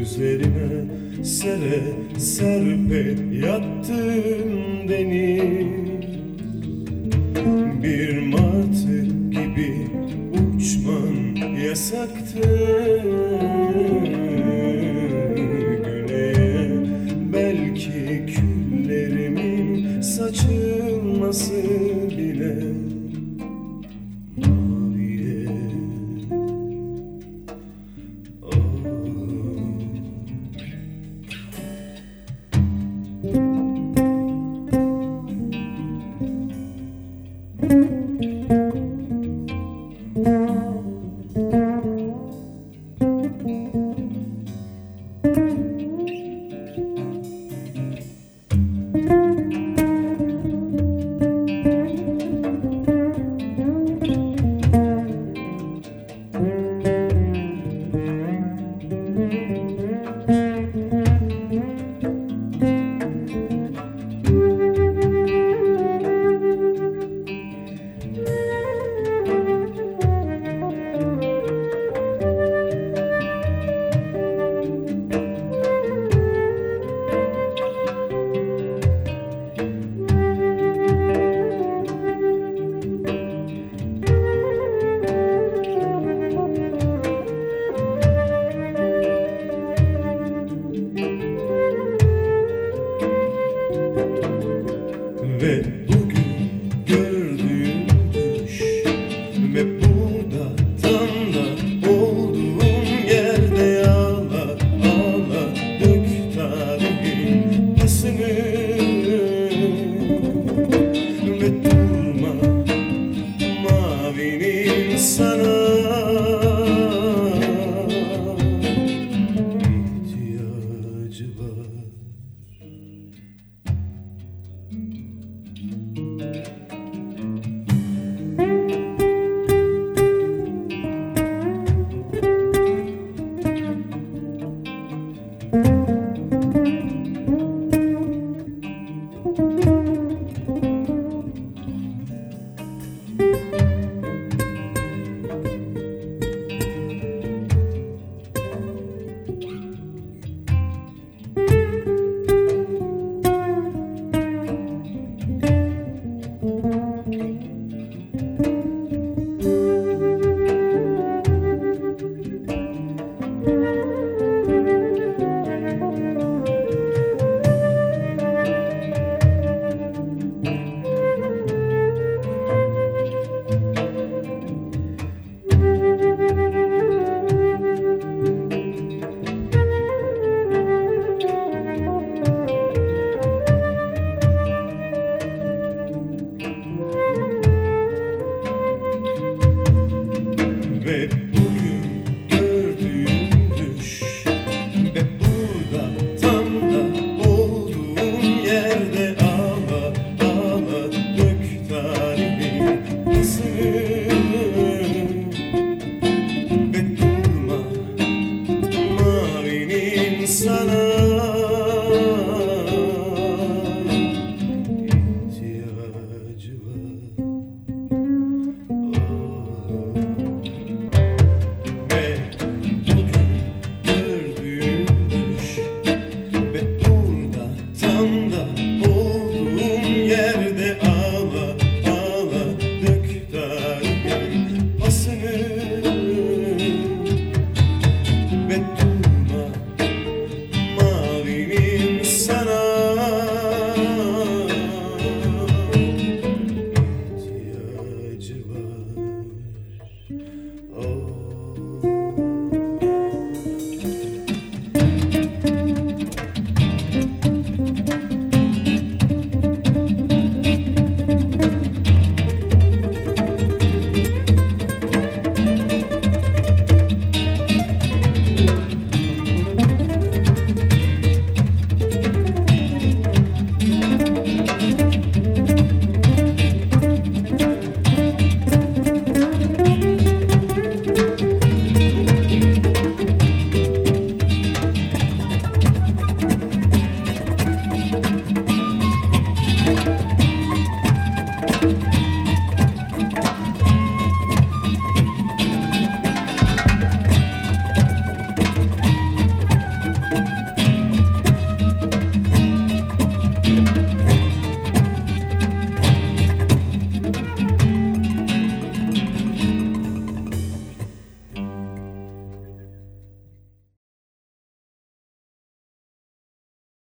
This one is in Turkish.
Üzerime sere serpe yattım deniz Bir martı gibi uçman yasaktı. Güneye belki küllerimi saçılmasın. ve bugün gördüğüm düş ve burada tam da yerde ağla ağla dök tarihim